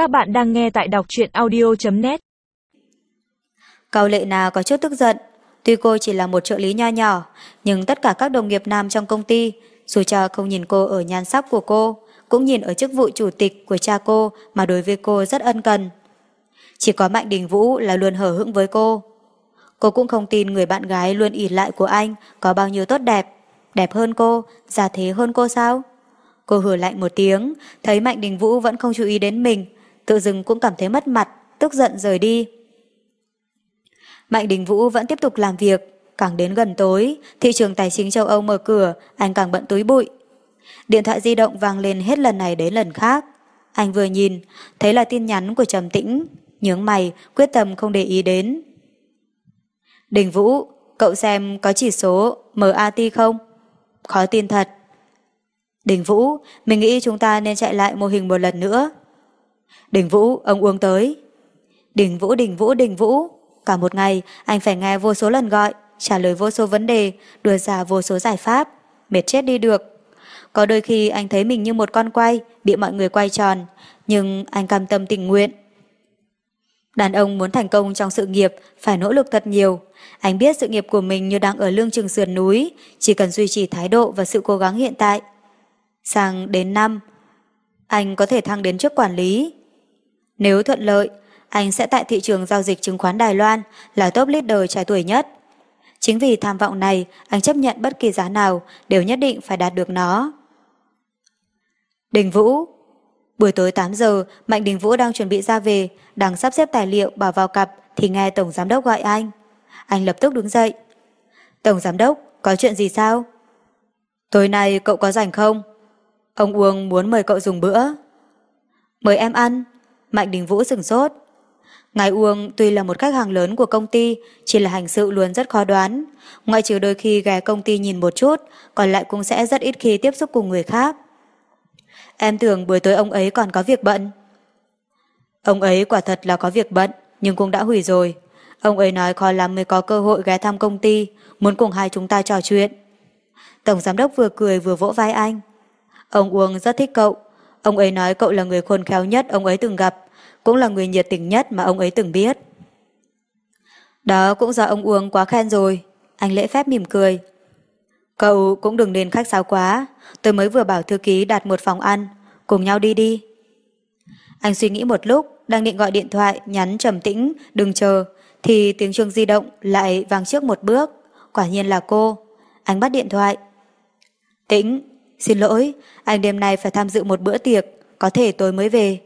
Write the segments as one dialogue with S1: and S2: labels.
S1: Các bạn đang nghe tại đọc truyện audio.net
S2: Cao Lệ Na có chút tức giận. Tuy cô chỉ là một trợ lý nho nhỏ, nhưng tất cả các đồng nghiệp nam trong công ty, dù cho không nhìn cô ở nhan sắc của cô, cũng nhìn ở chức vụ chủ tịch của cha cô mà đối với cô rất ân cần. Chỉ có Mạnh Đình Vũ là luôn hở hững với cô. Cô cũng không tin người bạn gái luôn ỉ lại của anh có bao nhiêu tốt đẹp, đẹp hơn cô, già thế hơn cô sao? Cô hử lạnh một tiếng, thấy Mạnh Đình Vũ vẫn không chú ý đến mình, tự dưng cũng cảm thấy mất mặt, tức giận rời đi. Mạnh Đình Vũ vẫn tiếp tục làm việc, càng đến gần tối, thị trường tài chính châu Âu mở cửa, anh càng bận túi bụi. Điện thoại di động vang lên hết lần này đến lần khác. Anh vừa nhìn, thấy là tin nhắn của Trầm Tĩnh, nhướng mày, quyết tâm không để ý đến. Đình Vũ, cậu xem có chỉ số MAT không? Khó tin thật. Đình Vũ, mình nghĩ chúng ta nên chạy lại mô hình một lần nữa. Đình Vũ, ông Uông tới. Đình Vũ, Đình Vũ, Đình Vũ. Cả một ngày, anh phải nghe vô số lần gọi, trả lời vô số vấn đề, đưa ra vô số giải pháp. Mệt chết đi được. Có đôi khi anh thấy mình như một con quay, bị mọi người quay tròn, nhưng anh cam tâm tình nguyện. Đàn ông muốn thành công trong sự nghiệp phải nỗ lực thật nhiều. Anh biết sự nghiệp của mình như đang ở lương trường sườn núi, chỉ cần duy trì thái độ và sự cố gắng hiện tại. Sang đến năm, anh có thể thăng đến chức quản lý. Nếu thuận lợi, anh sẽ tại thị trường giao dịch chứng khoán Đài Loan là top leader trẻ tuổi nhất. Chính vì tham vọng này, anh chấp nhận bất kỳ giá nào đều nhất định phải đạt được nó. Đình Vũ Buổi tối 8 giờ, Mạnh Đình Vũ đang chuẩn bị ra về, đang sắp xếp tài liệu bảo vào cặp thì nghe Tổng Giám Đốc gọi anh. Anh lập tức đứng dậy. Tổng Giám Đốc, có chuyện gì sao? Tối nay cậu có rảnh không? Ông Uông muốn mời cậu dùng bữa. Mời em ăn. Mạnh Đình Vũ sừng sốt. Ngài Uông tuy là một khách hàng lớn của công ty, chỉ là hành sự luôn rất khó đoán. Ngoại trừ đôi khi ghé công ty nhìn một chút, còn lại cũng sẽ rất ít khi tiếp xúc cùng người khác. Em tưởng buổi tối ông ấy còn có việc bận. Ông ấy quả thật là có việc bận, nhưng cũng đã hủy rồi. Ông ấy nói khó lắm mới có cơ hội ghé thăm công ty, muốn cùng hai chúng ta trò chuyện. Tổng giám đốc vừa cười vừa vỗ vai anh. Ông Uông rất thích cậu. Ông ấy nói cậu là người khôn khéo nhất ông ấy từng gặp, cũng là người nhiệt tình nhất mà ông ấy từng biết. Đó cũng do ông Uông quá khen rồi. Anh lễ phép mỉm cười. Cậu cũng đừng nên khách sáo quá. Tôi mới vừa bảo thư ký đặt một phòng ăn. Cùng nhau đi đi. Anh suy nghĩ một lúc, đang định gọi điện thoại, nhắn trầm tĩnh, đừng chờ, thì tiếng chuông di động lại vang trước một bước. Quả nhiên là cô. Anh bắt điện thoại. Tĩnh, xin lỗi, anh đêm nay phải tham dự một bữa tiệc, có thể tôi mới về.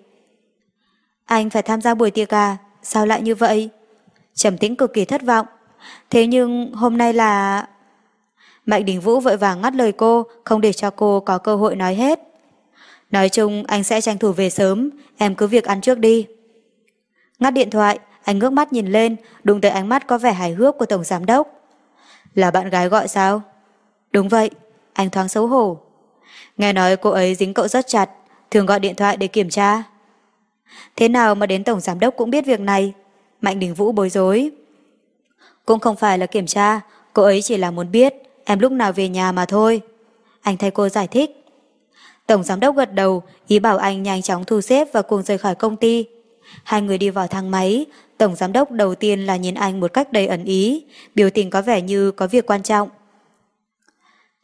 S2: Anh phải tham gia buổi tiệc à? Sao lại như vậy? Trầm tĩnh cực kỳ thất vọng. Thế nhưng hôm nay là... Mạnh Đình Vũ vội vàng ngắt lời cô, không để cho cô có cơ hội nói hết. Nói chung anh sẽ tranh thủ về sớm, em cứ việc ăn trước đi. Ngắt điện thoại, anh ngước mắt nhìn lên, đụng tới ánh mắt có vẻ hài hước của Tổng Giám Đốc. Là bạn gái gọi sao? Đúng vậy, anh thoáng xấu hổ. Nghe nói cô ấy dính cậu rất chặt, thường gọi điện thoại để kiểm tra. Thế nào mà đến Tổng Giám Đốc cũng biết việc này? Mạnh Đình Vũ bối rối. Cũng không phải là kiểm tra, cô ấy chỉ là muốn biết em lúc nào về nhà mà thôi. Anh thay cô giải thích. Tổng Giám Đốc gật đầu, ý bảo anh nhanh chóng thu xếp và cùng rời khỏi công ty. Hai người đi vào thang máy, Tổng Giám Đốc đầu tiên là nhìn anh một cách đầy ẩn ý, biểu tình có vẻ như có việc quan trọng.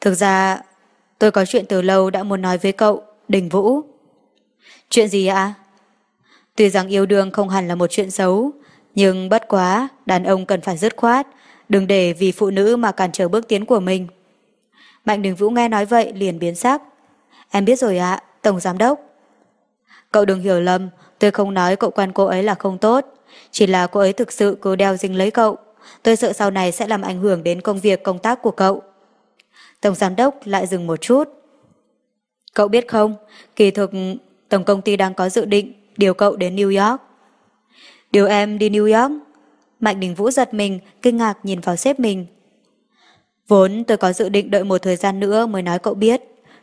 S2: Thực ra, tôi có chuyện từ lâu đã muốn nói với cậu, Đình Vũ. Chuyện gì ạ? Tuy rằng yêu đương không hẳn là một chuyện xấu, nhưng bất quá, đàn ông cần phải dứt khoát, đừng để vì phụ nữ mà cản trở bước tiến của mình. Mạnh Đình Vũ nghe nói vậy liền biến sắc. Em biết rồi ạ, Tổng Giám Đốc. Cậu đừng hiểu lầm, tôi không nói cậu quen cô ấy là không tốt, chỉ là cô ấy thực sự cứ đeo dính lấy cậu. Tôi sợ sau này sẽ làm ảnh hưởng đến công việc công tác của cậu. Tổng Giám Đốc lại dừng một chút. Cậu biết không, kỳ thực Tổng công ty đang có dự định điều cậu đến New York. Điều em đi New York? Mạnh Đình Vũ giật mình, kinh ngạc nhìn vào sếp mình. Vốn tôi có dự định đợi một thời gian nữa mới nói cậu biết.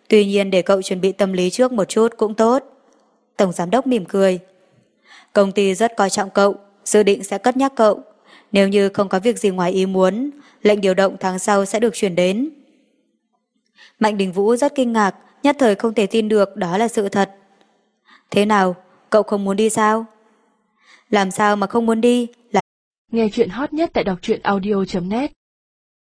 S2: Tuy nhiên để cậu chuẩn bị tâm lý trước một chút cũng tốt. Tổng giám đốc mỉm cười. Công ty rất coi trọng cậu, dự định sẽ cất nhắc cậu. Nếu như không có việc gì ngoài ý muốn, lệnh điều động tháng sau sẽ được chuyển đến. Mạnh Đình Vũ rất kinh ngạc, nhất thời không thể tin được đó là sự thật. Thế nào, cậu không muốn đi sao? Làm sao mà không muốn đi? Là...
S1: Nghe chuyện hot nhất tại đọc truyện audio.net